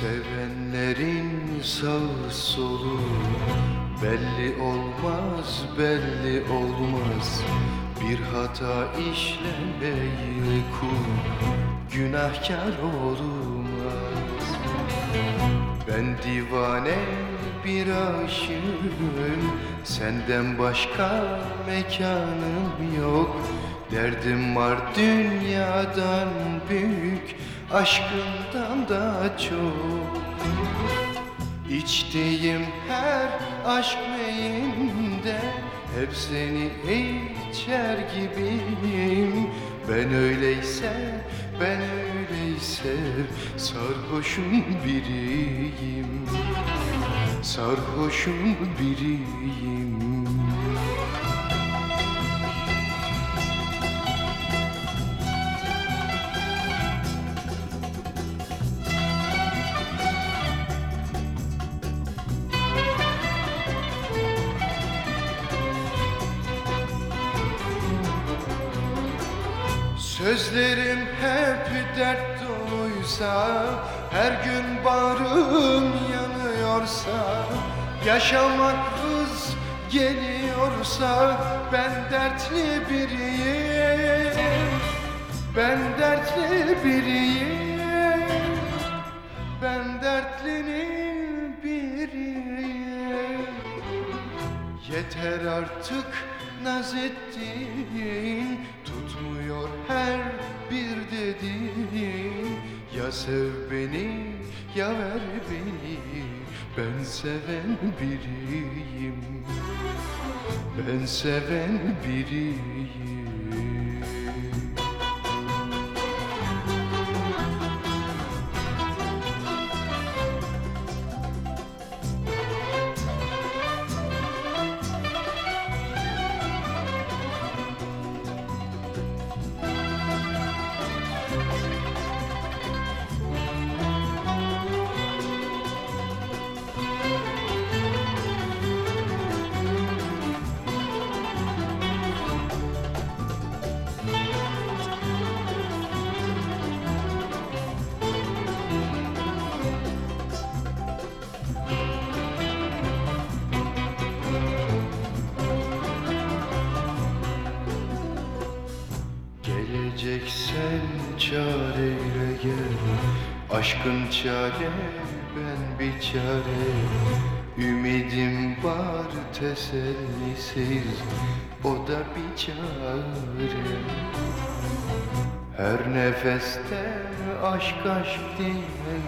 Sevenlerin sağ solu. Belli olmaz belli olmaz. Bir hata işlemeye kul günahkar olmaz. Ben divane bir aşığım. Senden başka mekanım yok. Derdim var dünyadan büyük Aşkından da çok. İçtiğim her aşk meyinde Hep seni içer gibiyim. Ben öyleyse, ben öyleyse Sarhoşun biriyim. Sarhoşun biriyim Sözlerim hep dert doluysa Her gün bağrım yanıyorsa Yaşamak hız geliyorsa Ben dertli biriyim. Ben dertli biriyim. Ben dertlinin biriyim. Yeter artık naz ettiğin Ya sev beni ya ver beni Ben seven biriyim. Ben seven biriyim Geleceksen çareyle gel. Aşkın çare ben bir çare. Ümidim var tesellisiz O da bir çare. Her nefeste aşk aşk diyen.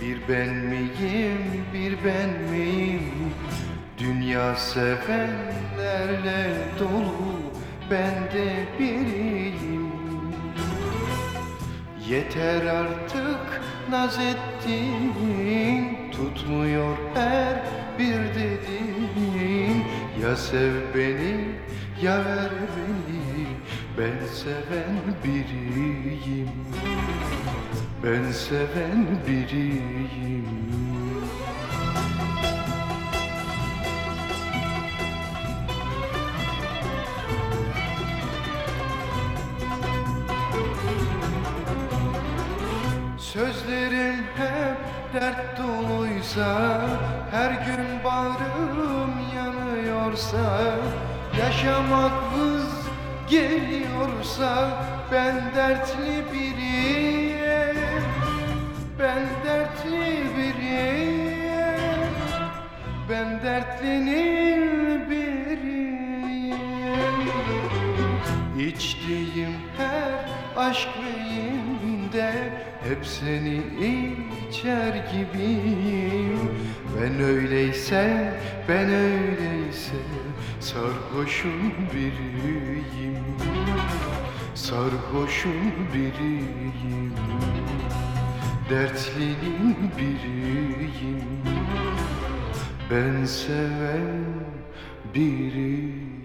Bir ben miyim bir ben miyim? Dünya sevenlerle dolu. Ben de biriyim Yeter artık naz ettiğin Tutmuyor her bir dediğin. Ya sev beni ya ver beni Ben seven biriyim. Ben seven biriyim Sözlerim hep dert doluysa Her gün bağrım yanıyorsa Yaşamak vız geliyorsa Ben dertli biriyim Ben dertli biriyim Ben dertlinin biriyim. İçtiğim her aşk meyinde Hep seni içer gibiyim. Ben öyleyse, ben öyleyse Sarhoşun biriyim Sarhoşun biriyim Dertlinin biriyim Ben seven biriyim